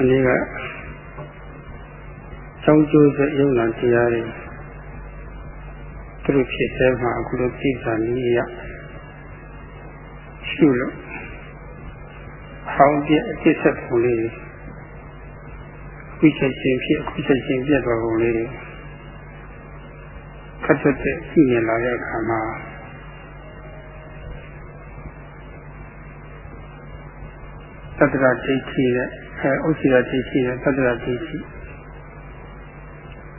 ဒီနေ့ကကျောင်းကျိုးတဲ့ယုံနာတရားတွေသူတို့ဖြစ်တဲ့မှာအခုလိုပြည့်စုံနည်းရရှုလို့ဟောင်းပြအစ်ဆက်ပုံလေးခုချက်ချင်းဖြစ်ခုချက်ချင်းပြတ်သွားပုံလေးတွေခတ်သက်တဲ့ရှိနေလာတဲ့အခါမှာသတ္တရာဒိဋ္ဌိနဲ့ အဲဥစ္စေရာဒိဋ္ဌိနဲ့သတ္တရာဒိဋ္ဌိ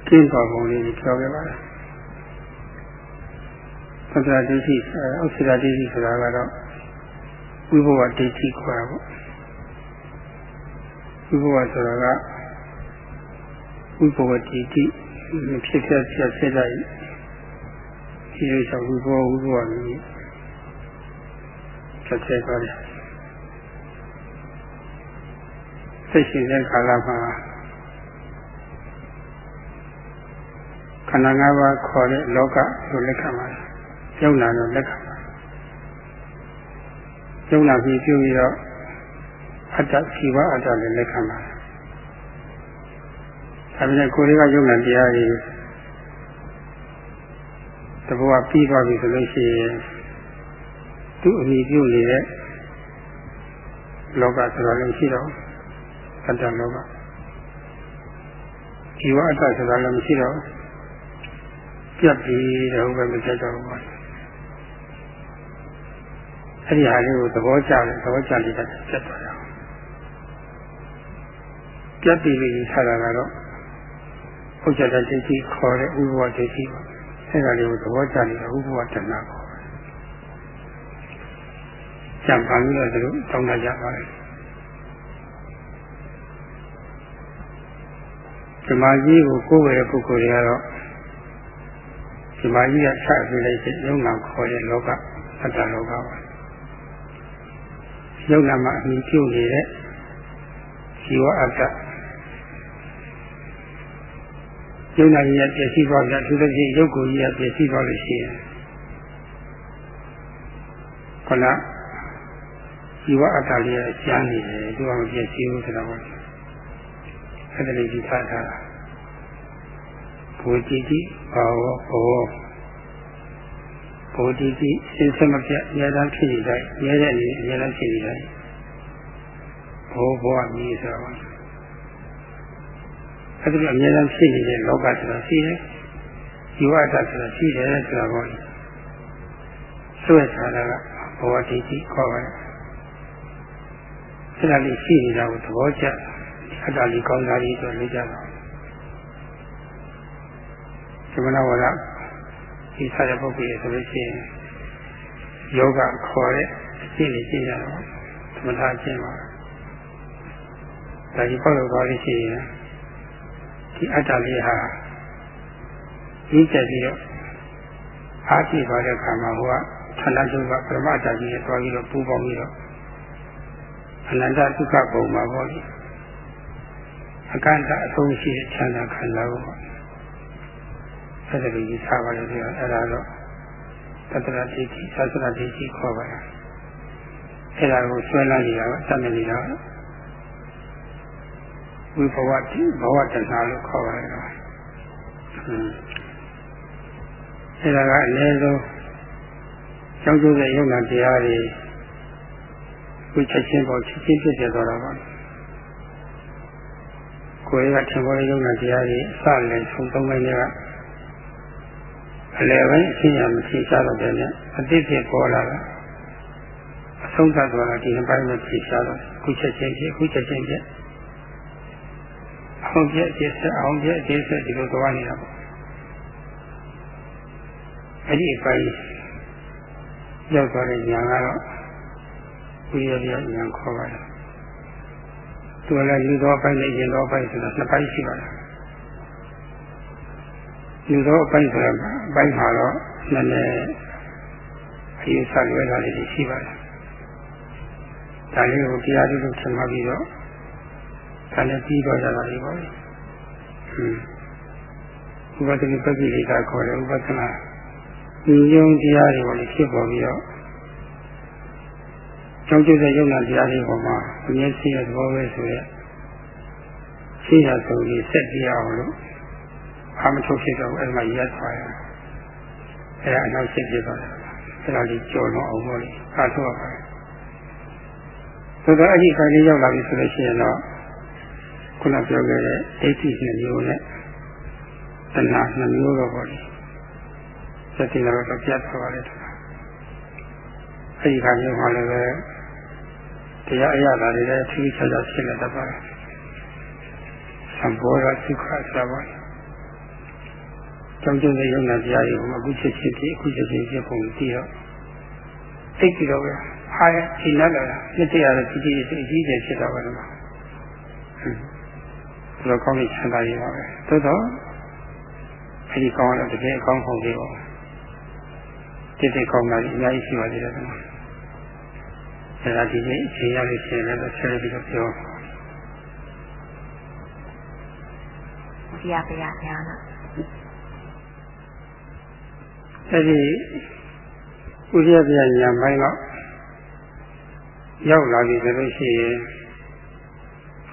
ကျင်းသွားပုံလေးပြောခဲ့ပါတယ်သတ္တရာဒိဋ္ဌိဥစ္စေရာဒိဋ္ဌိဆိုတာကတော့ဝိဘဝဒိဋ္ဌိခေါ်တာပေါ့ဝိဘဝဆိုတာကဝိဘဝဒိဋ္ဌိဖြစ်ဖြစ်ဖြစ်ဖြစ်တဲ့ဒီလိုဆိုဝိဘဝဝိဘဝမျိုးဖြစ်ဖြစ်သွားတယ် သိရှိတဲ့ကာလမှာခန္ဓာ၅ပါးခေါ်တဲ့လောကလို့လက်ခံပါတယ်။ယုံနာလို့လက်ခံပါတယ်။ယုံနာပြီးပြုပြီးတော့အတ္တစီဝအတ္တလည်းလက်ခံပါတယ်။ဒါပေမဲ့ကိုယ်တွေကယုံနာတရားတွေတဘောကပြီးသွားပြီဆိုလို့ရှိရင်သူ့အမိပြုနေတဲ့လောကဆိုတော့လည်းရှိတော့ အတ္တလောကဒီဝအတ္တဆိုတာလည်းမရှိတော့ပြတ်ပြီးတော့ဘယ်မကြတော့ဘူးအဲ့ဒီဟာလေးကိုသဘောကျတယ်သဘောကျလိမ့်တယ်ပြတ်သွားတယ်ပြတ်ပြီးပြီးဆရာကတော့ဘုရားတတိတိခေါ်တဲ့ဥပဝဒိဋ္ဌိပါအဲ့ဒါလေးကိုသဘောကျနေတဲ့ဥပဝတ္တနာခေါ်တယ်။ကြံပါပြီးတော့သူတို့တောင်းတကြပါလေ။ ဓမ္မကြီးကိုကိုယ်ဝယ်တဲ့ပုဂ္ဂိုလ်တွေကတော့ဓမ္မကြီးကချပြလိုက်တဲ့ယုံနာခေါ်တဲ့လောကအတ္တလောကပါယုံနာမှာအမိပြုနေတဲ့ဇီဝအတ္တယုံနာကြီးရဲ့ပြည့်စည်သွားကြသူတို့ကြီးရုပ်ကိုကြီးရဲ့ပြည့်စည်သွားလို့ရှိရင်ခဏဇီဝအတ္တလေးရဲ့ကျမ်းနေတယ်သူကမပြည့်စည်ဘူးဆိုတော့ အဲ့ဒါလေးဒီထားထားတာဘူတိတိဘာဝဘောဘူတိတိစင်စမပြအများအားဖြစ်နေတိုင်းရဲတဲ့အနေအများအားဖြစ်နေတိုင်းဘောဘောမြည်ဆိုတော့အဲ့ဒီအများအားဖြစ်နေတဲ့လောကဆိုတာရှိတယ်ဇီဝတ္တဆိုတာရှိတယ်ဆိုတာပေါ့ဆွဲထားတာကဘောတိတိခေါ်ပါတယ်အဲ့ဒါလေးရှိနေတာကိုသဘောကျ အတ္တလေးကောင်းတာလေးဆိုလို့ကြတော့သမဏဝရဒီစားတဲ့ပုဂ္ဂိုလ်ရဲ့ဆိုလို့ရှိရင်ယောဂခေါ်တဲ့အကျင့်လေးကျင့်ကြတော့သမထအကျင့်ပါဒါကြီးပေါ့လို့သွားလို့ရှိရင်ဒီအတ္တလေးဟာကြီးကျယ်ပြီးတော့အားရှိသွားတဲ့အခါမှာဟိုကဌာနချုပ်ကပရမတ္တကြီးနဲ့တွားပြီးတော့ပူပေါင်းပြီးတော့အနန္တဒုက္ခပုံမှာပေါ့လေ အကန့်အဆုံးရှိတဲ့ချမ်းသာခံစားဖို့ပေါ့အဲ့ဒါကိုယူဆပါလို့ပြောအဲ့ဒါတော့သတ္တရဒိဋ္ဌိသတ္တရဒိဋ္ဌိခေါ်ပါလားအဲ့ဒါကိုဆွဲလာနေတာကသတ်နေနေတာဝိဘဝတိဘဝတဏှာလို့ခေါ်ပါလားအဲ့ဒါကအနည်းဆုံးကျောင်းကျိုးတဲ့ယုံနာတရားတွေဝိချက်ချင်းပေါ်ချက်ချင်းဖြစ်ပြသွားတာပါ ကိုယ်ကထင်ပေါ်တဲ့ယုံနာတရားတွေအစလည်းဆုံးသုံးပိုင်းတွေကအလယ်ပိုင်းအဖြစ်ရမရှိကြတော့တဲ့နဲ့အတိတ်ဖြစ်ပေါ်လာတာအဆုံးသတ်သွားတာဒီနှစ်ပိုင်းနဲ့ဖြစ်ရှားတော့ခုချက်ချင်းဖြစ်ခုချက်ချင်းဖြစ်အောင်ပြည့်ပြည့်စအောင်ပြည့်ပြည့်စဒီလိုသွားနေတာပေါ့အဲ့ဒီအပိုင်းရောက်သွားတဲ့ညာကတော့ဝိရပြညာခေါ်ပါတယ် သူကလည်းလူတော်ပိုင်းနဲ့ရင်တော်ပိုင်းဆိုတာနှစ်ပိုင်းရှိပါတယ်လူတော်အပိုင်းဆိုတာအပိုင်းမှာတော့နည်းနည်းအရေးစားလွယ်တာလေးရှိပါတယ်။ဒါလေးကိုတရားလေးကိုသင်မှပြီးတော့ဒါနဲ့ပြီးတော့ကြတာလေးပါပဲ။ဟွန်းဥပဒတိပက္ခိလေးကခေါ်တယ်ဥပဒနာဉာဏ်တရားတွေကိုလည်းဖြစ်ပေါ်ပြီးတော့ ကျောင်းကျတဲ့ယုံနာတရားတွေပေါ်မှာအမြဲရှိတဲ့သဘောပဲဆိုရက်ရှိရဆုံးပြီးဆက်ပြအောင်လို့အာမထုတ်ဖြစ်တော့အဲ့မှာရက်သွားရအဲ့ဒါအနောက်ရှင်းပြသွားတယ်အဲ့ဒါလေးကြော်တော့အောင်လို့အားထုတ်ရပါတယ်ဆိုတော့အဲ့ဒီခါလေးရောက်လာပြီဆိုလို့ရှိရင်တော့ခုနပြောခဲ့တဲ့ဒိဋ္ဌိနှစ်မျိုးနဲ့တဏှာနှစ်မျိုးတော့ပေါ့လေစတိကတော့ပြတ်သွားပါလေအဲ့ဒီခါမျိုးမှလည်းပဲ တရားအရသာတွေလည်းသိချာချာဖြစ်နေတတ်ပါတယ်သဘောရသုခသဘောကြောင့်ကျုံတဲ့ယုံနာတရားတွေကိုအခုချက်ချင်းဖြစ်အခုချက်ချင်းဖြစ်ပုံပြီးတော့သိပြီးတော့ပဲဟာချိန်လာတာနှစ်တရတဲ့ကြီးကြီးအကြီးကျယ်ဖြစ်တော့တယ်မှာဘယ်လိုကောင်းနေချမ်းသာရပါပဲသို့တော့အဲဒီကောင်းရတဲ့တကယ်အကောင်းဆုံးလေးပေါ့တိတိကောင်းတာကြီးအများကြီးရှိပါသေးတယ်ကွာ အဲဒါဒီနေ့အချိန်ရလို့ရှိရင်လည်းဆက်ပြီးတော့ပြောဘုရားဘုရားညာနာအဲဒီဥရိယပြညာပိုင်းတော့ရောက်လာပြီဆိုလို့ရှိရင်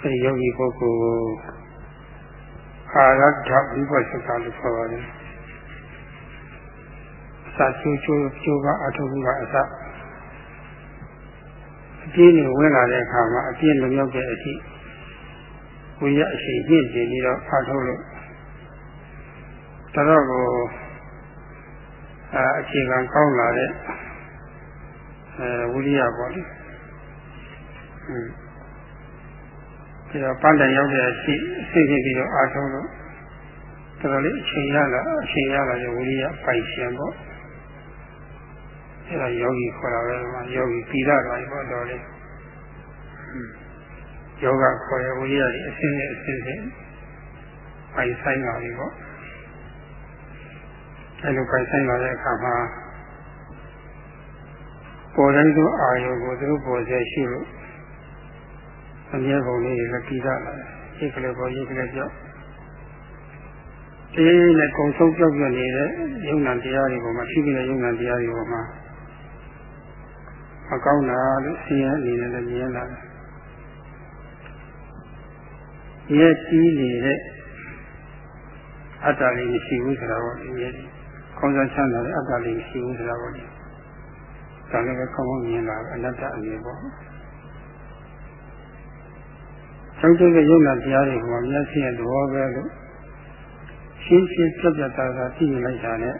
အဲဒီယောဂီပုဂ္ဂိုလ်ကိုအာရထဝိပဿနာလို့ခေါ်ပါတယ်။စာချိုးချိုးချိုးကအထုပ်ကအစ အပြင်းနဲ့ဝင်လာတဲ့အခါမှာအပြင်းလွန်မြောက်တဲ့အထိဝိရအရှိန်ပြည့်ပြည့်ပြီးတော့အားထုတ်လို့တော်တော့ကိုအဲအခြေခံကောင်းလာတဲ့အဲဝိရိယပေါ့လေ။อืมဒီတော့ပန်းတန်ရောက်တဲ့အရှိအစိတ်စိတ်ပြီးတော့အားထုတ်လို့တော်တော်လေးအချိန်ရလာအချိန်ရလာတဲ့ဝိရိယပိုင်ရှင်ပေါ့။ အဲဒါယောဂီခေါ်တာပဲမှာယောဂီပြီးတာပါပေါ့တော်လေးယောဂခေါ်ရဝိရိယကြီးအစဉ်နဲ့အစဉ်စဉ်ပိုင်ဆိုင်ပါပြီပေါ့အဲလိုပိုင်ဆိုင်လာတဲ့အခါမှာပေါ်တိုင်းသောအာယုကိုသူတို့ပေါ်စေရှိလို့အမြဲပုံလေးတွေလည်းပြီးတာလာတယ်ဒီကလေးပေါ်ရေးကလေးပြောက်ဒီနဲ့ကုံဆုံးပြောက်ပြနေတဲ့ယုံနာတရားတွေပေါ်မှာရှိနေတဲ့ယုံနာတရားတွေပေါ်မှာ မကောင်းတာလို့ဆင်းရဲအနေနဲ့လည်းမြင်လာတယ်။ရဲကြီးနေတဲ့အတ္တလေးမရှိဘူးဆိုတာပေါ့ဒီရဲကောင်းစားချမ်းသာတဲ့အတ္တလေးမရှိဘူးဆိုတာပေါ့ဒီဒါလည်းပဲကောင်းကောင်းမြင်လာအနတ္တအနေပေါ့။ကျောင်းကျတဲ့ယုံနာတရားတွေကမျက်စိရဲ့သဘောပဲလို့ရှင်းရှင်းပြပြသားသားသိနေလိုက်တာနဲ့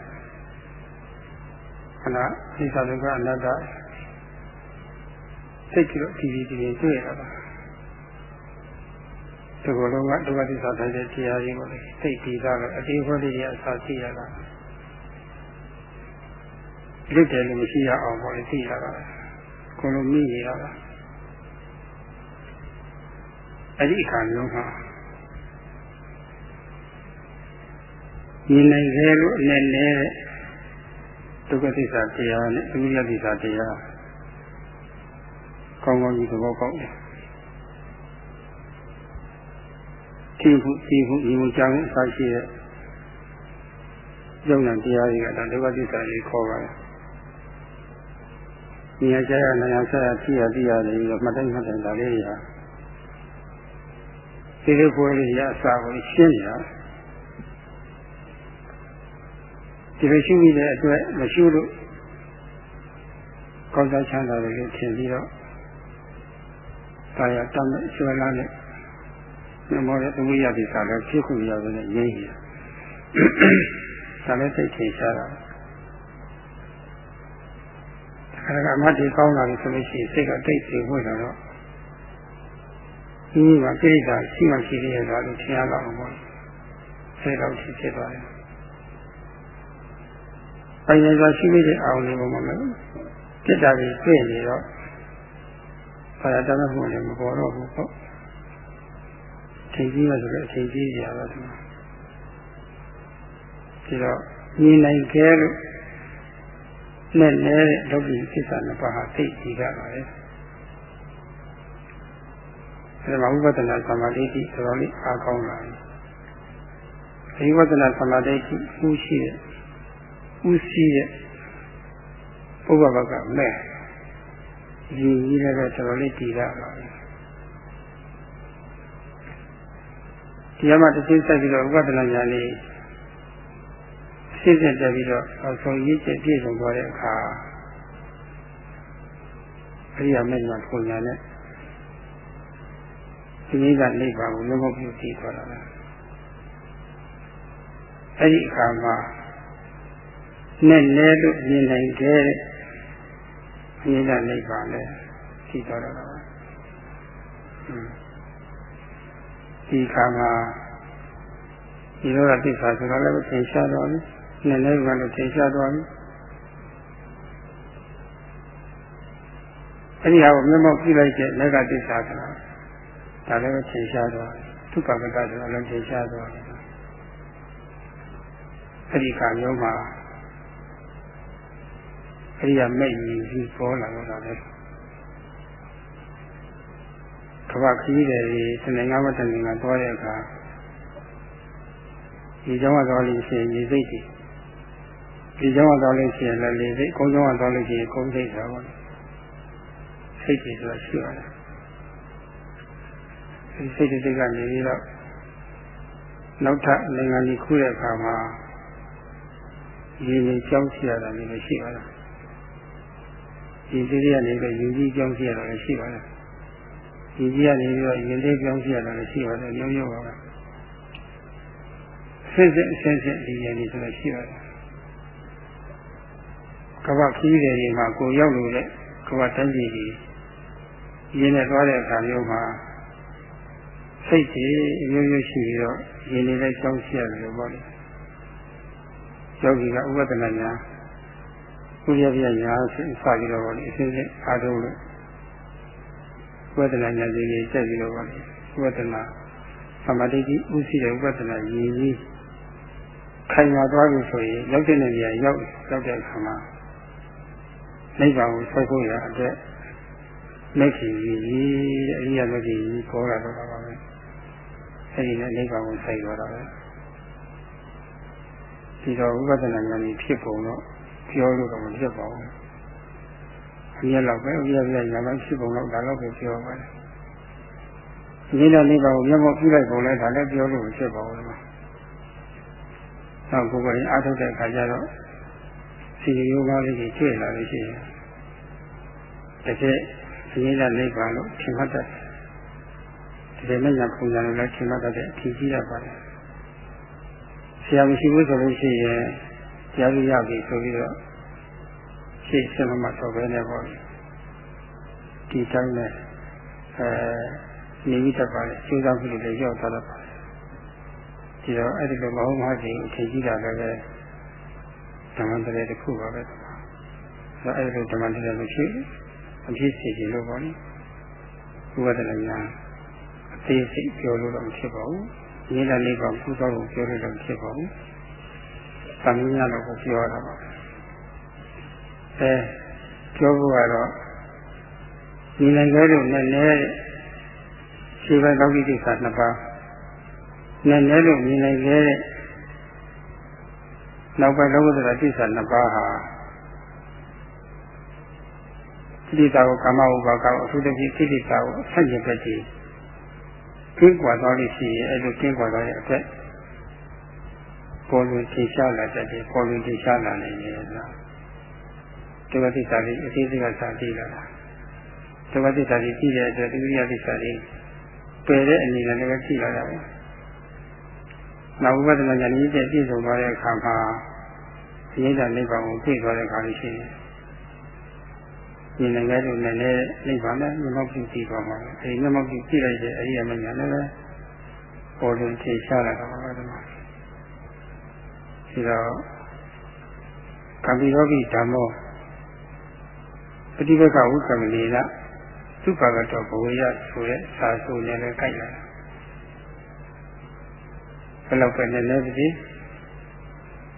ခဏအိသဒုက္ခအနတ္တ စိတ်ကြီးတော့ဒီဒီဒီတွေ့ရတာပါဒီလိုလုံးကဒုက္ခသစ္စာထိုင်တဲ့တရားကြီးကိုလေစိတ်ပြီးသားတော့အသေးခွဲလေးတွေအစာသိရတာလွတ်တယ်လို့မရှိရအောင်ပေါ့လေသိရတာကိုလိုမိနေရတာအဲ့ဒီအခါမျိုးမှာမြင်နိုင်တယ်လို့အနေနဲ့ဒုက္ခသစ္စာတရားနဲ့သမုဒယသစ္စာတရား ကောင်းကောင်းကြီးသဘောပေါက်တယ်သိဖို့သိဖို့ဒီမှုကြောင့်အစရှိတဲ့ယုံနာတရားတွေကဒါဒုက္ခသစ္စာကြီးခေါ်ပါတယ်။ဉာဏ်ကြရနာရဆက်ရသိရသိရတယ်ပြီးတော့မှတ်တိုင်းမှတ်တိုင်းဒါလေးတွေဟာဒီလိုပွဲလေးရအစာကိုရှင်းရဒီလိုရှိမိတဲ့အတွက်မရှိလို့ကောင်းစားချမ်းသာတယ်လို့ထင်ပြီးတော့ တာယာတမ်းဆွဲလာတဲ့မြမောတဲ့သမုဒ္ဒရာဒီစာလည်းဖြစ်ခွင့်ရတယ်နဲ့ရင်းရဒါလည်းသိချင်ရှားတာအဲဒါကအမှတ်ဒီကောင်းလာပြီဆိုလို့ရှိရင်စိတ်ကတိတ်သိဝင်လာတော့ဒီမှာပြိဋ္ဌာရှိမှရှိသေးရဲ့ဆိုလို့ထင်ရတော့ဘောစိတ်တော့ဖြစ်ဖြစ်သွားတယ်ပိုင်နေစွာရှိနေတဲ့အာရုံတွေပေါ်မှာလည်းပြစ်တာတွေတွေ့နေတော့ ဘာသာတမ်းမှုလည်းမပေါ်တော့ဘူးပေါ့ထိပ်ကြီးရဆိုတော့အချိန်ကြီးရပါတော့ဒီတော့ညီနိုင်ခဲ့လို့နဲ့နဲ့လောကီသစ္စာနှစ်ပါးဟာသိကြည့်ကြပါလေအဲဒါမှဝိပဿနာသမာဓိတိတော်တော်လေးအားကောင်းလာတယ်ဒီဝိပဿနာသမာဓိတိဥရှိတဲ့ဥရှိတဲ့ဥပဘကမဲ့ ဒီကြီးလည်းတော်တော်လေးတည်ရပါဘူးတရားမှတစ်သိဆက်ပြီးတော့ဥပဒနာညာလေးအစစ်စစ်တက်ပြီးတော့အဆုံးရည်ကျပြည့်စုံသွားတဲ့အခါအရိယာမေညာပုံညာနဲ့ဒီနည်းကနိဗ္ဗာန်ကိုလုံးဝပြုတည်သွားတာလားအဲ့ဒီအခါမှာနဲ့လဲလို့မြင်နိုင်ခဲ့တဲ့ အနိစ္စနိဗ္ဗာန်လည်းရှိသွားတော့တာပါဒီခါမှာဒီလိုကသိစ္စာဆိုတော့လည်းသင်ရှားသွားပြီ။နဲ့လည်းကလည်းသင်ရှားသွားပြီ။အဲဒီဟာကိုမျက်မှောက်ကြည့်လိုက်တဲ့လက်ကသိစ္စာဆိုတာဒါလည်းသင်ရှားသွားပြီ။သူကပကဆိုတာလည်းသင်ရှားသွားပြီ။အဲဒီခါမျိုးမှာ အဲဒီကမဲ့ကြီးပြီးပေါ်လာတော့တာလေ။ကဘာခီးတယ်ဒီတဏှာမတဏှာသွားတဲ့အခါဒီကြောင့်သွားလို့ရှိရင်ဒီစိတ်ကြီးဒီကြောင့်သွားလို့ရှိရင်လည်းလေစိတ်ကုန်းကြောင့်သွားလို့ရှိရင်ကုန်းစိတ်ဆိုတာပေါ့စိတ်ကြီးဆိုတာရှိပါတယ်ဒီစိတ်တွေကနေပြီးတော့နောက်ထပ်နိုင်ငံကြီးခုတဲ့အခါမှာရင်းရင်းကြောင်းရှိရတာလည်းရှိပါတယ် ဒီစိတ်တွေကနေပြီးယူကြီးကြောင်းရှိရတာလည်းရှိပါတယ်ဒီကြီးကနေပြီးတော့ရင်သေးကြောင်းရှိရတာလည်းရှိပါတယ်မျိုးမျိုးပါပဲဆင်းဆင်းဆင်းဆင်းဒီရင်ကြီးဆိုတော့ရှိပါတယ်ကဘာခီးတယ်ဒီမှာကိုရောက်လို့တဲ့ကဘာတန်းကြီးကြီးရင်းနဲ့သွားတဲ့အခါမျိုးမှာစိတ်ကြီးအမျိုးမျိုးရှိပြီးတော့ရင်းနေတဲ့ကြောင်းရှိရတယ်လို့ပြောတယ်ယောဂီကဥပဒနာညာ ဥရပြညာဆက်စပြီးတော့အစဉ်စဉ်အားထုတ်လို့ဝေဒနာညာကြီးကြီးတက်ပြီးတော့ဝေဒနာသမာဓိကြီးဥရှိတဲ့ဝေဒနာရည်ကြီးခိုင်မာသွားပြီဆိုရင်ရောက်တဲ့နေရာရောက်ရောက်တဲ့အခါမှာနိဗ္ဗာန်ကိုဆက်ဖို့ရအတွက်လက်ရှိကြီးအရိယာမဂ္ဂင်ကြီးပေါ်လာတော့တာပါပဲအဲဒီနဲ့နိဗ္ဗာန်ကိုဆက်သွားတာပဲဒီတော့ဝိပဿနာဉာဏ်ကြီးဖြစ်ပုံတော့ ပြောလို့တော့မဖြစ်ပါဘူးဒီလောက်ပဲဥပ္ပယညာလောက်ဖြစ်ပုံတော့ဒါတော့ပဲပြောပါတယ်ဒီလိုနိဗ္ဗာန်ကိုမျက်မှောက်ပြုလိုက်ပုံလဲဒါလည်းပြောလို့မဖြစ်ပါဘူး။နောက်ကိုယ်ကအားထုတ်တဲ့အခါကျတော့စီရိုးကားလေးကြီးတွေ့လာလို့ရှိရင်တကယ်ဒီလိုနိဗ္ဗာန်လို့ထင်မှတ်တတ်တယ်။ဒီလိုညာပုံစံလိုလည်းထင်မှတ်တတ်တဲ့အထီးကြီးရပါတယ်။ဆရာမရှိဘူးဆိုလို့ရှိရင် ကြားရရပြီဆိုပြီးတော့ရှေ့ဆက်မတော့ပဲနဲ့ပေါ့ဒီတိုင်းနဲ့အဲနေပြီးတတ်ပါလေစဉ်းစားမှုတွေလည်းရောက်သွားတော့ပါဒီတော့အဲ့ဒီလိုမဟုတ်မှချင်းအထင်ကြီးတာလည်းပဲဓမ္မတရေတစ်ခုပါပဲဆိုတော့အဲ့ဒီလိုဓမ္မတရေလို့ရှိအဖြစ်စီခြင်းလို့ပေါ့လေဥပဒနာညာအသေးစိတ်ပြောလို့တော့မဖြစ်ပါဘူးဒီနေ့လေးပါကုသလို့ပြောလို့တော့မဖြစ်ပါဘူး သမီးများတော့ပြောတာပါအဲပြောဖို့ကတော့ဒီနိုင်ငံတို့နဲ့လည်းခြေပိုင်းသောကိစ္စနှစ်ပါးနဲ့လည်းလို့မြင်နိုင်ခဲ့တဲ့နောက်ပိုင်းလောကုတ္တရာကိစ္စနှစ်ပါးဟာကိလေသာကိုကာမဥပါကောအထူးသဖြင့်ကိလေသာကိုဆန့်ကျင်ဘက်ကြီးကျင်းကွာသွားလို့ရှိရင်အဲ့လိုကျင်းကွာသွားတဲ့အတွက် ပေါ်လွင်ထင်ရှားလာတတ်တယ်ပေါ်လွင်ထင်ရှားလာနိုင်တယ်ဆိုတာဒုက္ခသစ္စာလေးအသေးစိတ်ကစာကြည့်လာတာဒုက္ခသစ္စာလေးကြည့်တဲ့အတွက်ဒုတိယသစ္စာလေးပယ်တဲ့အနေနဲ့လည်းကြည့်လာတာပဲနောက်ဝိပဿနာဉာဏ်ကြီးတဲ့ပြည့်စုံသွားတဲ့အခါမှာအရေးတာနိဗ္ဗာန်ကိုသိသွားတဲ့အခါလေးရှိတယ်ဒီနိုင်ငံတို့နဲ့လည်းနိဗ္ဗာန်နဲ့မျက်မှောက်ပြုကြည့်ပါမှာအဲဒီမျက်မှောက်ပြုကြည့်လိုက်တဲ့အရိယာမညာနဲ့လည်းပေါ်လွင်ထင်ရှားလာတာပါပဲ ဒီမှာဒီတော့ကံပိရောဂိဓမ္မောပฏิဘကဝုကမလီလသုပါကတော့ဘဝရဆိုတဲ့စာဆိုနဲ့လည်းကြိုက်လာဘယ်လောက်ပဲနဲ့လဲပြီ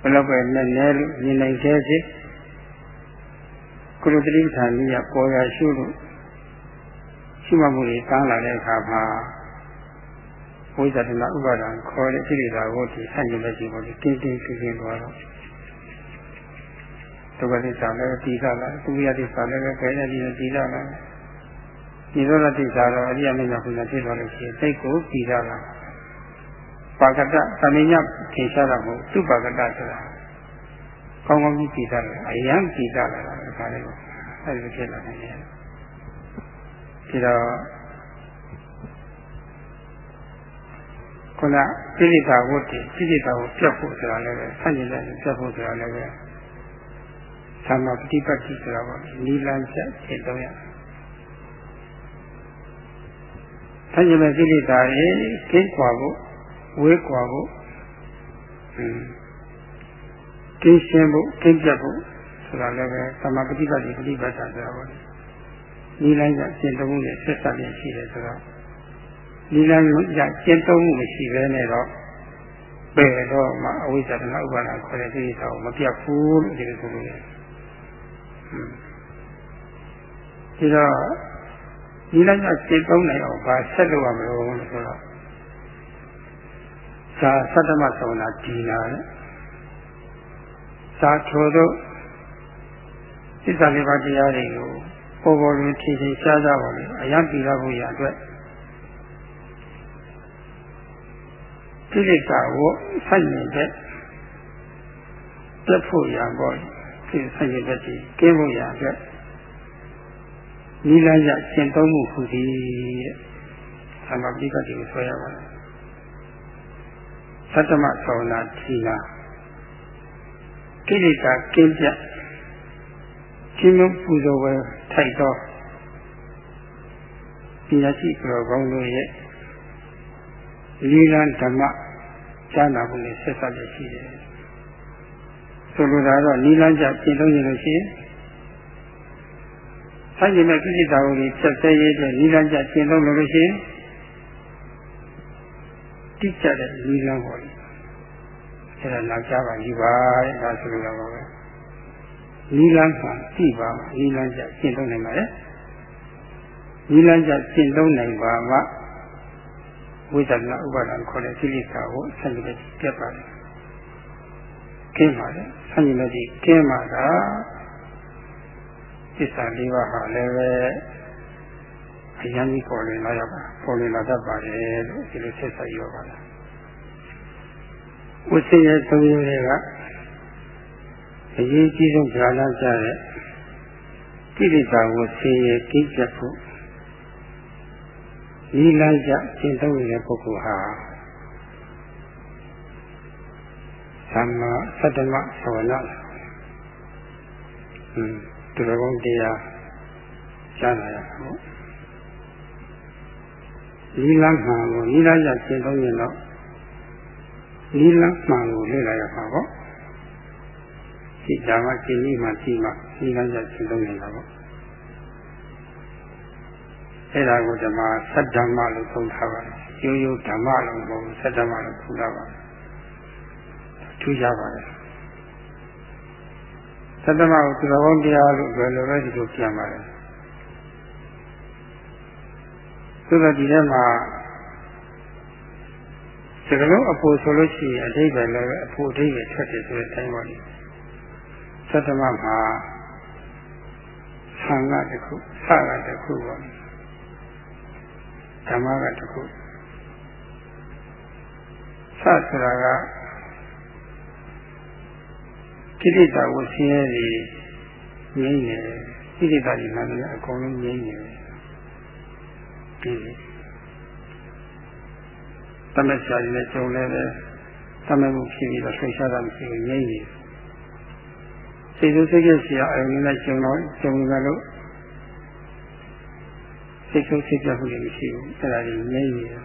ဘယ်လောက်ပဲနဲ့လဲလို့မြင်နိုင်သေးစေကုလတိဋ္ဌာန်ကြီးကပေါ်ရရှုလို့ရှိမှမှုတွေတန်းလာတဲ့အခါမှာ ဝိဇ္ဇတနာဥပါဒံခေါ်တဲ့ဣရိသာကိုဒီဆန့်ကျင်တဲ့ဒီပေါ်ဒီတင်းတင်းကျင်းကျင်းသွားတော့ဒုက္ခသစ္စာလည်းတည်လာလားသုရိယသစ္စာလည်းပဲခဲနေပြီးတည်လာလားဒီလိုလားသစ္စာတော့အရိယမင်းကဘုရားဖြစ်သွားလို့ရှိရင်စိတ်ကိုတည်လာလားပါကတသမညထင်ရှားတာမဟုတ်သူပါကတဆိုတာကောင်းကောင်းကြီးကြည်တာလေအယံကြည်တာလေဒါလေးကိုအဲဒီလိုဖြစ်လာနေတယ်ဒီတော့ ခုနပြိဋိတာဝတ္တိပြိဋိတာကိုပြတ်ဖို့ဆိုတာလည်းပဲဆန့်ကျင်တဲ့ပြတ်ဖို့ဆိုတာလည်းပဲသမ္မာပฏิပတ်တိဆိုတာပေါ့နိလန်းချက်ရှင်းတော့ရဆန့်ကျင်တဲ့ပြိဋိတာရဲ့ကျင်းကွာဖို့ဝေးကွာဖို့อืมကျင်းရှင်းဖို့ကျင်းပြတ်ဖို့ဆိုတာလည်းပဲသမ္မာပฏิပတ်တိပฏิပတ်တာဆိုတာပေါ့နိလန်းချက်ရှင်းတော့မှုနဲ့ဆက်ဆက်နေရှိတယ်ဆိုတော့ ဒီလမ်းရကျင့်သုံးမှုမရှိဘဲနဲ့တော့ဘယ်တော့မှအဝိဇ္ဇာတနာဥပါဒခေါ်တဲ့ကိစ္စကိုမပြတ်ဘူးလို့ဒီလိုဆိုလို့ရတယ်။ဒီတော့ဒီလမ်းရကျင့်သုံးနိုင်အောင်ဘာဆက်လုပ်ရမလို့ဆိုတော့သာသတ္တမသဝနာဒီနာနဲ့သာထိုတို့သစ္စာလေးပါးတရားတွေကိုပေါ်ပေါ်လွင်ထင်ထင်ရှားရှားပါလေအယံပြည်ရဖို့ရအတွက် ကိလေသာကိုဆိုင်နေတဲ့တက်ဖို့ရပေါ့ဒီဆိုင်နေတဲ့ဒီကင်းဖို့ရအတွက်နိလန်းရရှင်းသုံးမှုခုဒီတဲ့သမာဓိကတိကိုဆွဲရပါတယ်သတ္တမသောနာသီလာကိလေသာကင်းပြချင်းမပူဇော်ဝဲထိုက်သောပညာရှိကြောကောင်းတို့ရဲ့ lý lan ဓမ္မကြားနာမှုနဲ့ဆက်ဆက်ရရှိတယ်ဆိုလိုတာတော့ lý lan ကြကျင့်သုံးရလို့ရှိရင်ဆိုင်ကျင်မဲ့ကိစ္စတော်တွေဖြတ်ဆဲရတဲ့ lý lan ကြကျင့်သုံးလို့ရှိရင်တိကျတဲ့ lý lan ပေါ်တယ်အဲ့ဒါနောက်ကြပါယူပါတဲ့ဒါဆိုလိုတာပါပဲ lý lan ကတိပါမှာ lý lan ကြကျင့်သုံးနိုင်ပါလေ lý lan ကြကျင့်သုံးနိုင်ပါမှာ ဝိသနာဥပါဒံခေါ်တဲ့ကိလေသာကိုဆန့်ကျင်တဲ့ပြတ်ပါတယ်။ကျင်းပါလေဆန့်ကျင်တဲ့ကျင်းပါတာသစ္စာလေးပါးဟာလည်းပဲအရင်ကြီးပေါ်လင်လာရပါပေါ်လင်လာတတ်ပါတယ်လို့ဒီလိုဆက်ဆက်ရောပါလား။ဝိသေယသုံးမျိုးတွေကအရေးကြီးဆုံးကြာလာကြတဲ့ကိလေသာကိုဆင်းရဲကိစ္စဖို့ ဤလမ်းကြရှင်းသုံးနေတဲ့ပုဂ္ဂိုလ်ဟာသမ္မာသတ္တမသဝနာอืมဒီလိုကောင်းတရားကြားလာရအောင်ဤလမ်းမှန်ကိုဤလမ်းကြရှင်းသုံးရင်တော့ဤလမ်းမှန်ကိုလေ့လာရမှာပေါ့ဒီဓမ္မရှင်းပြီးမှဒီမှဤလမ်းကြရှင်းသုံးနေတာပေါ့ အဲ့ဒါကိုဓမ္မသတ္တဓမ္မလို့သုံးထားပါတယ်။ရိုးရိုးဓမ္မလို့မဟုတ်ဘူးသတ္တဓမ္မလို့သုံးထားပါတယ်။ထူးခြားပါတယ်။သတ္တမကိုသူတော်ကောင်းတရားလို့ပြောလို့ပဲဒီလိုပြန်ပါတယ်။သို့သောဒီထဲမှာစကလုံးအဖို့ဆိုလို့ရှိရင်အတိတ်ပဲလည်းအဖို့အတိတ်ပဲထွက်တယ်ဆိုတဲ့အတိုင်းပါလေ။သတ္တမမှာဆံကတခုဆကတခုပါလေ။ ဓမ္မကတခုစဆိုတာကကိဋ္တာဝဆင်းရဲတွေငြိမ့်နေတယ်ကိဋ္တာကြီးမှလည်းအကုန်လုံးငြိမ့်နေတယ်ဒီသမက်ဆရာကြီးနဲ့ကြုံလဲပဲသမက်မှုဖြစ်ပြီးတော့ဆွေးရှားတာမရှိဘူးငြိမ့်နေစိတ်ဆိုးစိတ်ကြဆရာအယုံနဲ့ကြုံတော့ကြုံကြလို့ စိတ်ဆိုးစိတ်ပြတ်မှုတွေမရှိဘူးအဲ့ဒါကြီးငြိမ့်နေတယ်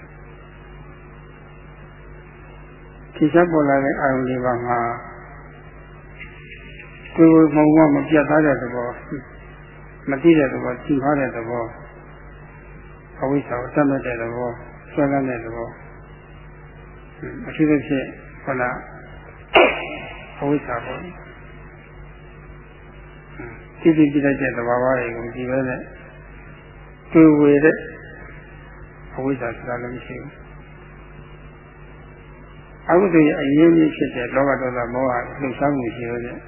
ထိရှားပေါ်လာတဲ့အာရုံတွေပါမှာကိုယ်ကိုယ်မုံမမပြတ်သားတဲ့သဘောမသိတဲ့သဘောသိသွားတဲ့သဘောအဝိဇ္ဇာကိုတတ်မဲ့တဲ့သဘောဆွဲလန်းတဲ့သဘောအထူးသဖြင့်ခန္ဓာအဝိဇ္ဇာပေါ့သိသိကြည့်လိုက်တဲ့သဘာဝတွေကိုကြည့်ပဲနဲ့ တွေ့ဝေတဲ့အဝိဇ္ဇာဆိုတာလည်းမရှိဘူးအကုသိုလ်ရဲ့အရင်းကြီးဖြစ်တဲ့လောဘဒေါသမောဟလှုပ်ရှားမှုရှိလို့တဲ့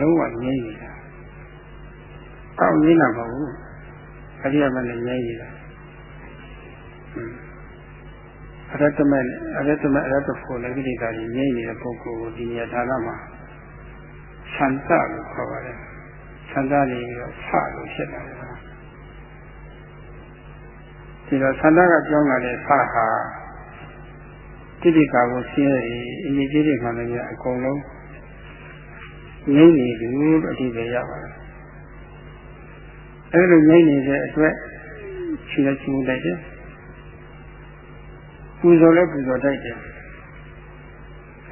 လုံးဝငြိမ့်နေတာ။ကောင်းငြိမ့်တာမဟုတ်ဘူး။အရိယာမနဲ့ငြိမ့်နေတာ။ဟွန်း။ဒအရတ္တမနဲ့အရတ္တမအရတ္တဖို့လည်းကိလေသာကြီးငြိမ့်နေတဲ့ပုဂ္ဂိုလ်ကိုဒီနေရာဌာနမှာဆန္ဒလို့ခေါ်ပါတယ်ဆန္ဒနေပြီးတော့ဆလို့ဖြစ်လာတယ် ဒီတော့ဆန္ဒကကြောင်းလာတဲ့ဆဟာတိတိကာကိုရှင်းရည်အရေးကြီးတဲ့မှန်တယ်အကုန်လုံးငြိမ့်နေပြီလို့အတိပဲရပါတယ်အဲလိုငြိမ့်နေတဲ့အတွက်ခြေလက်ချူလိုက်တယ်ပူဇော်လည်းပူဇော်တိုက်တယ်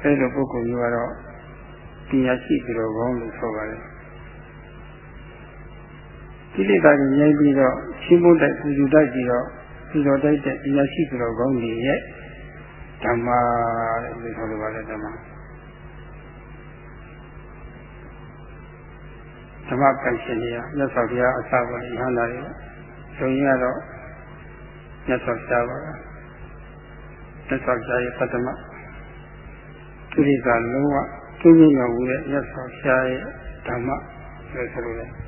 အဲလိုပုဂ္ဂိုလ်မျိုးကတော့ပညာရှိပြီးတော့ကောင်းလို့ဆိုပါတယ်ကိလေသာတွေငြိမ့်ပြီးတော့ရှင်းဖို့တိုက်ပူဇော်တိုက်ပြီးတော့ ပူဇော်တိုက်တဲ့ပညာရှိပြီးတော့ကောင်းကြီးရဲ့ဓမ္မတဲ့ဆိုလိုပါတယ်ဓမ္မဓမ္မပိုင်ရှင်တွေကမြတ်စွာဘုရားအစာပေါ်ရဟန္တာတွေဆိုရင်ကတော့မြတ်စွာဘုရားပါမြတ်စွာဘုရားရဲ့ပထမကိရိတာလုံးဝကျင်းကျင်းတော်မူတဲ့မြတ်စွာဘုရားရဲ့ဓမ္မလို့ဆိုလိုတယ်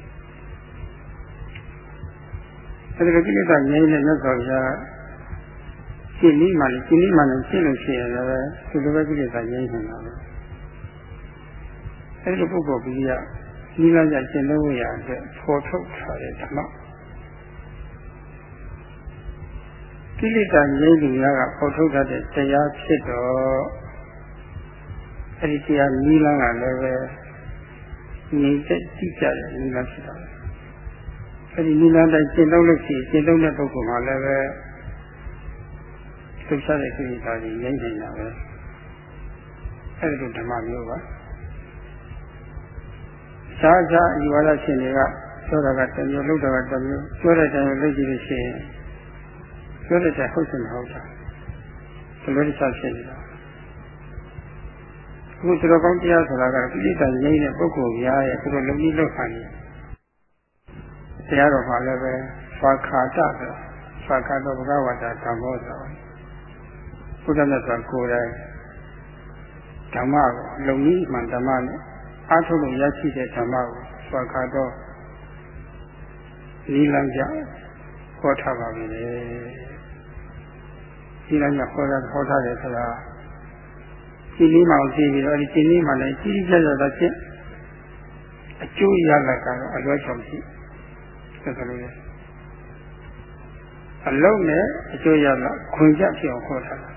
အဲဒီကိရိတာငြိမ်းတဲ့မြတ်စွာဘုရားရှင်းပြီးမှလည်းရှင်းပြီးမှလည်းရှင်းလို့ရှိရင်လည်းဒီလိုပဲကိရိတာငြိမ်းနေတာပဲအဲဒီပုဂ္ဂိုလ်ကြီးကနိလကြကျင့်လို့ရတဲ့ဖော်ထုတ်ထားတဲ့ဓမ္မကိလေသာငြိမ်းသူများကဖော်ထုတ်တတ်တဲ့တရားဖြစ်တော့အဲ့ဒီတရားနိလကလည်းပဲငြိမ်သက်တိကျတဲ့နိလဖြစ်တာ အဲ့ဒီနိလတိုင်းကျင့်လို့လို့ရှိရင်ကျင့်လို့တဲ့ပုဂ္ဂိုလ်မှာလည်းပဲသုရှားတဲ့ကိလေသာတွေငြိမ်းနေတာပဲအဲ့ဒီဓမ္မမျိုးပါရှားရှားဤဝါဒရှင်တွေကပြောတာကတမျိုးလုပ်တာကတမျိုးပြောတဲ့တိုင်းလုပ်ကြည့်လို့ရှိရင်ပြောတဲ့တိုင်းဟုတ်စင်မဟုတ်တာဒီလိုတစ်ချက်ဖြစ်နေတာအခုသူတော်ကောင်းတရားဆိုတာကပြိတ္တာငြိမ်းတဲ့ပုဂ္ဂိုလ်များရဲ့သူတို့လုံကြီးလောက်ခံနေတ ရားတော်မှာလည်းပဲဆွာခါတဆိုဆွာခါတော့ဘဂဝတာဓမ္မောဆိုဘုရားမြတ်စွာကိုယ်တိုင်ဓမ္မကိုလုံကြီးမှန်ဓမ္မနဲ့အားထုတ်လို့ရရှိတဲ့ဓမ္မကိုဆွာခါတော့ဤလမ်းကြဟောထားပါပြီလေဤလမ်းကြဟောတာဟောထားတယ်ဆိုတာဒီလေးမှကြည့်ပြီးတော့ဒီဒီလေးမှလည်းကြီးကြီးကျယ်ကျယ်သာဖြစ်အကျိုးရလဒ်ကတော့အလွဲချောင်ရှိ ဆက်စလို့ရအလုံးနဲ့အကျိုးရလဒ်ခွင့်ချက်ဖြစ်အောင်ဟောထားတာ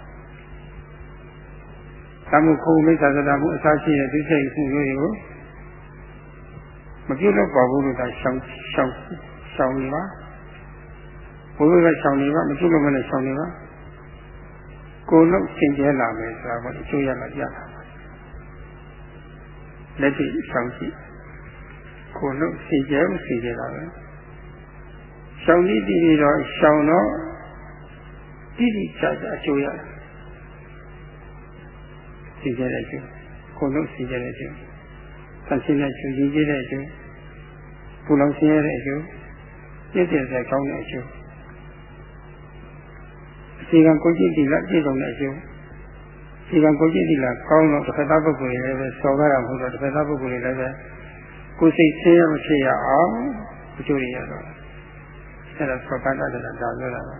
သမှုခုံမိစ္ဆာသတ္တမှုအစားရှိတဲ့ဒီစိတ်ခုမျိုးတွေကိုမပြုတ်တော့ပါဘူးလို့သာရှောင်ရှောင်ရှောင်နေပါဘုရားကရှောင်နေပါမပြုတ်လို့မနဲ့ရှောင်နေပါကိုယ်လုံးသင်ကျဲလာမယ်ဆိုတာကိုအကျိုးရမှာပြတာလက်ရှိရှောင်ကြည့်ကိုယ်လုံးသင်ကျဲမှုသင်ကျဲတာပဲ ရှောင်ကြည့်ပြီးတော့ရှောင်တော့တိတိကျကျအကျိုးရတယ်စီကြတဲ့အကျိုးကိုယ်လုံးစီကြတဲ့အကျိုးဆန့်ရှင်းတဲ့အကျိုးရည်ကြည်တဲ့အကျိုးပူလောင်ဆင်းရဲတဲ့အကျိုးပြည့်စုံတဲ့ကောင်းတဲ့အကျိုးဒီကံကိုကြည့်တိလပြည့်စုံတဲ့အကျိုးဒီကံကိုကြည့်တိလကောင်းတော့တစ်ခါသားပုဂ္ဂိုလ်တွေလည်းပဲစော်ကားတာမဟုတ်တော့တစ်ခါသားပုဂ္ဂိုလ်တွေလည်းပဲကိုယ်စိတ်ဆင်းရဲမဖြစ်ရအောင်အကျိုးတွေရတော့ အဲ့ဒါစော်ကားတတ်တာဒါပြောတာပါ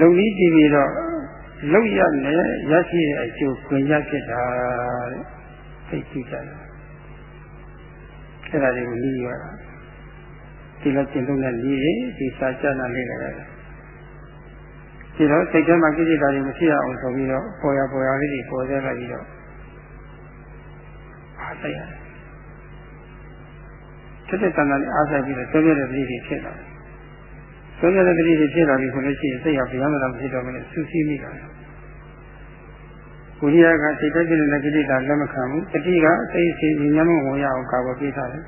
လုံကြီးကြည့်ပြီးတော့လုံရနဲ့ရရှိတဲ့အကျိုးခွင့်ရဖြစ်တာတဲ့သိကြည့်ကြတယ်အဲ့ဒါတွေကိုပြီးရတာဒီလိုကျင့်သုံးတဲ့နည်းဒီစာကြနာလေးလည်းဒီတော့စိတ်ထဲမှာကိစ္စတွေမရှိအောင်ဆိုပြီးတော့ပေါ်ရပေါ်ရလေးတွေပေါ်စေလိုက်ပြီးတော့အားဆိုင်ရတယ် တက်တက်တန်တန်လေးအားဆိုင်ပြီးတော့ဆွေးနွေးတဲ့ပြည်တွေဖြစ်လာတယ်ဆွေးနွေးတဲ့ပြည်တွေဖြစ်လာပြီဆိုလို့ရှိရင်စိတ်ရဘုရားမတော်ဖြစ်တော့မလို့စူးစီးမိတာဝိရိယကစိတ်တက်တဲ့ကိလေသာလက်မခံဘူးတတိကစိတ်စီဉာဏ်မဝင်ရအောင်ကာကွယ်ပေးထားတယ်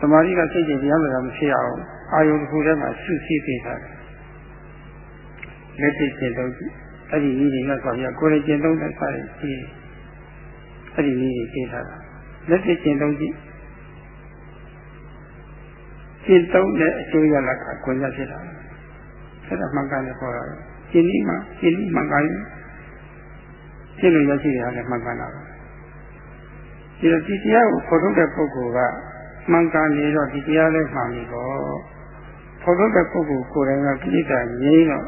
သမာဓိကစိတ်ကြည်တရားမတော်မဖြစ်အောင်အာယုတစ်ခုထဲမှာစူးစီးပေးထားတယ်လက်ရှိကျင့်သုံးကြည့်အဲ့ဒီနည်းတွေကဆိုရင်ကိုယ်ကျင့်သုံးတဲ့စာရည်ရှိအဲ့ဒီနည်းတွေသိထားတာလက်ရှိကျင့်သုံးကြည့် ကျင့်သုံးတဲ့အကျိုးရလဒ်ကကိုယ်ရဖြစ်တာအဲ့ဒါမှန်ကန်တယ်ခေါ်တာကျင့်နည်းမှာကျင့်နည်းမှန်ကန်ရင်ကျင့်လို့ရရှိတယ်ဟာလည်းမှန်ကန်တာပဲဒီတော့ဒီတရားကိုခေါ်ထုတ်တဲ့ပုဂ္ဂိုလ်ကမှန်ကန်နေတော့ဒီတရားလေးမှန်ပြီပေါ့ခေါ်ထုတ်တဲ့ပုဂ္ဂိုလ်ကိုယ်တိုင်ကကိလေသာငြိမ်းတော့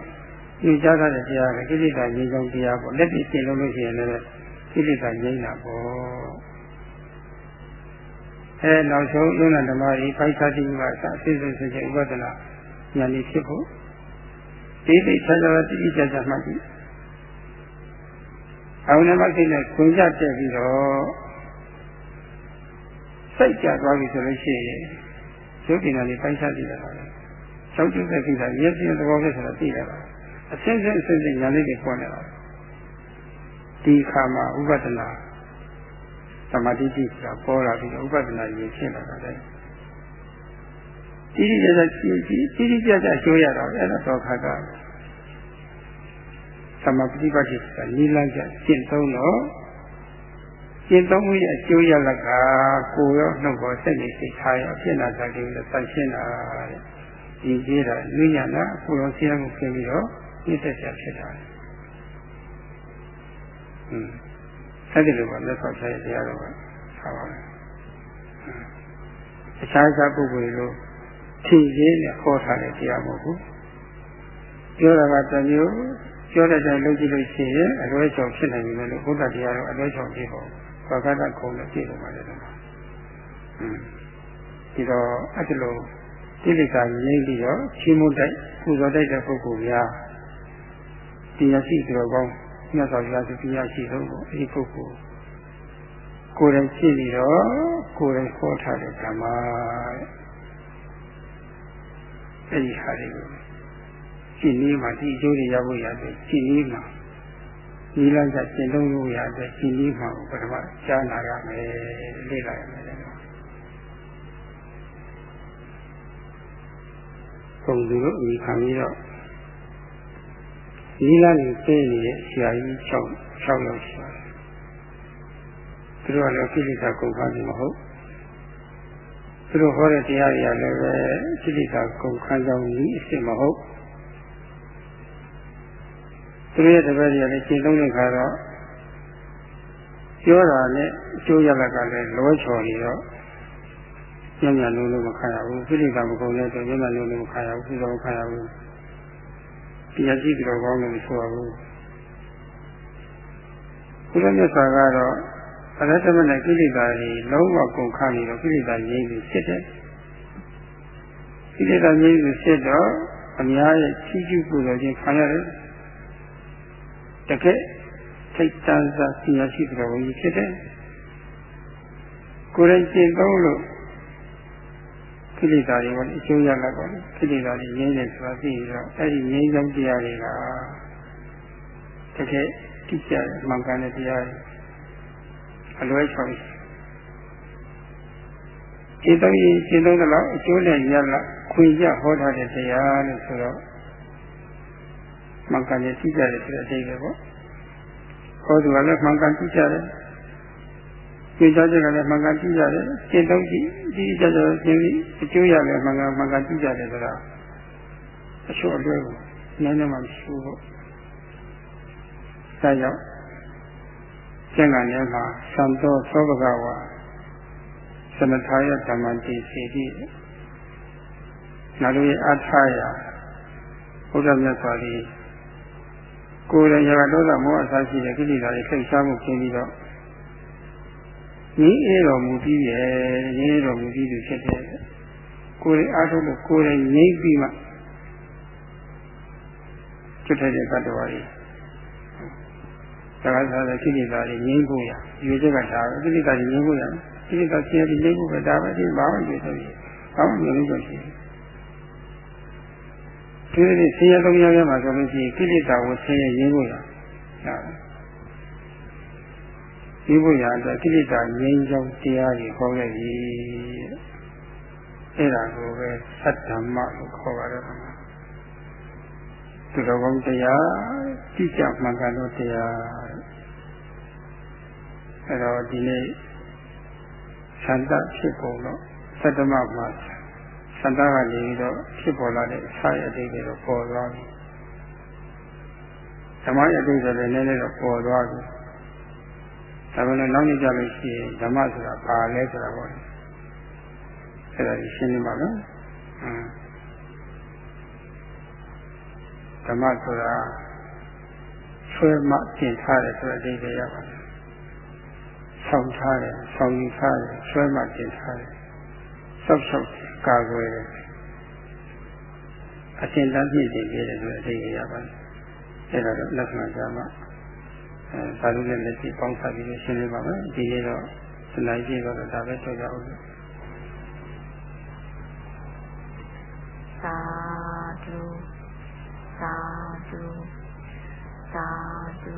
ညွှန်ကြားတဲ့တရားကကိလေသာငြိမ်းချမ်းတရားပေါ့လက်ပြီးရှင်းလို့လို့ရှိရင်လည်းကိလေသာငြိမ်းတာပေါ့ အဲနောက်ဆုံးယုံနာဓမ္မကြီးဖိုက်သတိကအစအစစ်စစ်စစ်ဥပဒနာဉာဏ်ကြီးဖြစ်ဖို့ဒီသိချာချာတိတိကျကျမှတ်ပြီးအောင်နမကိနဲ့ခွင့်ကြတက်ပြီးတော့စိတ်ကြသွားပြီဆိုလို့ရှိရင်ရုပ်တင်တာလေးပိုင်းခြားသိရတာပဲ။၆ကျုပ်တဲ့ကိစ္စရည်စည်သဘောပဲဆိုတော့သိရတာ။အစင်းစင်းအစင်းစင်းညာလေးတွေပေါ်နေတာ။ဒီခါမှာဥပဒနာ သမာဓိတိကပေါ်လာပြီးဥပဒနာရည်ဖြစ်လာတာလေ။တိတိကျကျကြည့်ကြည့်တိတိကျကျရှင်းရတာအဲ့ဒါတော့ခါကသမပฏิပတ်တိကနိလန်းကျရှင်းသုံးတော့ကျင့်သုံးမှုရဲ့အကျိုးရလကကိုယ်ရောနှုတ်ရောစိတ်နဲ့စိတ်ထားရောဖြစ်လာတာတွေလည်းသန့်ရှင်းတာတဲ့ဒီကြီးတာလူညာနာကိုယ်ရောဆရာကိုပြင်ပြီးတော့ပြည့်သက်ကြဖြစ်တာอืม အဲ့ဒီလိုပါလက်ဆောက်ထားတဲ့တရားတော်ကထားပါမယ်အခြားခြားပုဂ္ဂိုလ်လိုဖြည့်ရင်းနဲ့ဟောထားတဲ့တရားမဟုတ်ဘူးပြောတာကတမျိုးပြောတဲ့တိုင်လုပ်ကြည့်လို့ရှိရင်အလွဲချောင်ဖြစ်နိုင်ပြီလို့ဘုရားတရားတော်အလွဲချောင်ဖြစ်ပါဘူးဘာကတခုံနဲ့ပြည့်လို့ပါတယ်တော့อืมဒီတော့အဲ့ဒီလိုတိလိကာငြိမ့်ပြီးတော့ချီးမွမ်းတိုက်ပူဇော်တိုက်တဲ့ပုဂ္ဂိုလ်များတရားရှိသူတော်ကောင်း မြတ်စွာဘုရားသူတရားရှိဆုံးကိုအဲ့ဒီပုဂ္ဂိုလ်ကိုယ်တိုင်ရှိပြီးတော့ကိုယ်တိုင်ခေါ်ထားတဲ့ဓမ္မတဲ့အဲ့ဒီဟာတွေကိုရှင်းနေမှာဒီအကျိုးတွေရဖို့ရတယ်ရှင်းနေမှာဒီလမ်းကရှင်းလုံးလို့ရတဲ့ရှင်းလေးမှပထမကြားနာရမယ်လေ့လာရမယ်ပုံသူတို့အမိခံပြီးတော့ ဒီလမ်းကိုသိနေတဲ့ဆရာကြီး6 6ယောက်ရှိပါတယ်သူတို့ကလည်းကိလေသာကုန်ခန်းနေမဟုတ်သူတို့ဟောတဲ့တရားတွေကလည်းပဲကိလေသာကုန်ခန်းကြောင်းကြီးအစ်စ်မဟုတ်သူရဲ့တပည့်တွေကလည်းရှင်းသုံးတဲ့ခါတော့ပြောတာနဲ့အကျိုးရလက်ကလည်းလောချော်နေတော့ညံ့ညံ့လုံးလုံးမခံရဘူးပြိဋိကမကုန်တဲ့အတွက်ညံ့ညံ့လုံးလုံးမခံရဘူးပြိတော့မခံရဘူး တရားရှိကြတော့ကောင်းလို့မဆိုရဘူးဘုရားမြတ်စွာကတော့အရဟတမနဲ့ကိလေသာတွေလုံးဝကုန်ခါနေတော့ကိလေသာငြိမ်းပြီးဖြစ်တယ်ကိလေသာငြိမ်းပြီးဖြစ်တော့အများရဲ့ချီးကျူးပူဇော်ခြင်းခံရတယ်တကယ်စိတ်တန်စာစီရရှိတော်ဝင်ဖြစ်တယ်ကိုယ်တိုင်ကျင့်သုံးလို့ ကိလေသာတွေကအကျိုးရလာပါလေကိလေသာတွေငြိမ်းတယ်ဆိုတာသိရတော့အဲ့ဒီငြိမ်းချမ်းတရားတွေကတကယ်တိကျတဲ့မှန်ကန်တဲ့တရားတွေအလွဲချော်ခြေသုံးရင်ခြေသုံးတော့အကျိုးနဲ့ရလာခွင့်ရဟောထားတဲ့တရားလို့ဆိုတော့မှန်ကန်တဲ့သိကြတယ်ဆိုတဲ့အသေးပဲပေါ့ဟောသူကလည်းမှန်ကန်သိကြတယ် သိကြတဲ့ကလည်းမှန်ကန်သိကြတယ်ရှင်းတော့ကြည့်ဒီကြတော့ရှင်းပြီးအကျိုးရလည်းမှန်ကန်မှန်ကန်သိကြတယ်ဆိုတာအချို့အလွဲကိုနည်းနည်းမှမရှိဘူးပေါ့ဒါကြောင့်ကျင့်ကံထဲမှာသံတော်သောဘဂဝါသမထာယဓမ္မတိစီတိနောက်လို့အထာယဘုရားမြတ်စွာဘုရားကိုယ်တိုင်ရာဂဒေါသမောဟအစရှိတဲ့ကိလေသာတွေထိတ်ရှားမှုဖြစ်ပြီးတော့ ငြင်းအေးတော်မူပြီးရဲ့ငြင်းအေးတော်မူပြီးသူဖြစ်တဲ့ကိုယ်တိုင်အားထုတ်လို့ကိုယ်တိုင်ငြိမ့်ပြီးမှကျွတ်တဲ့တ attva တွေဒါကစားတဲ့ကိလေသာတွေငြိမ့်ဖို့ရရွေချက်ကဒါပဲကိလေသာတွေငြိမ့်ဖို့ရကိလေသာဆင်းရဲပြီးငြိမ့်ဖို့ပဲဒါပဲဒီဘာမှမပြောသေးဘူးဘာမှမပြောလို့ရှိရင်ဒီလိုဆင်းရဲသုံးရခဲ့မှာဆိုလို့ရှိရင်ကိလေသာကိုဆင်းရဲရင်းဖို့ရဟုတ် ဒီဖို့ရအတွက်ကိလေသာငြိမ်းချမ်းတရားကြီးခေါ်ခဲ့ပြီအဲ့ဒါကိုပဲသတ္တမလို့ခေါ်ပါတယ်သူတော်ကောင်းတရားတိကျမှန်ကန်သောတရားအဲ့တော့ဒီနေ့သန္တဖြစ်ပုံတော့သတ္တမမှာသန္တာကနေပြီးတော့ဖြစ်ပေါ်လာတဲ့ဆာရအတိတ်တွေတော့ပေါ်သွားပြီဓမ္မရဲ့အတိတ်တွေလည်းနည်းနည်းတော့ပေါ်သွားပြီ ဒါပေမဲ့နောက်နေ့ကျလို့ရှိရင်ဓမ္မဆိုတာဘာလဲဆိုတာပေါ့အဲ့ဒါရှင်းနေပါမယ်ဓမ္မဆိုတာဆွဲမှကျင့်ထားတယ်ဆိုတဲ့အဓိပ္ပာယ်ရပါတယ်ဆောင်းထားတယ်ဆောင်းယူထားတယ်ဆွဲမှကျင့်ထားတယ်ဆောက်ရှောက်ကာကွယ်တယ်အရှင်တန်းပြည့်စုံပြည့်တယ်ဆိုတဲ့အဓိပ္ပာယ်ရပါတယ်အဲ့ဒါတော့လက္ခဏာကြမှာ အဲသာဓုနဲ့လက်ရှိပေါင်းစားပြီးရှင်းလင်းပါမယ်ဒီနေ့တော့စနိုင်ကြည့်တော့ဒါပဲဆိုကြအောင်လို့သာဓုသာဓုသာဓု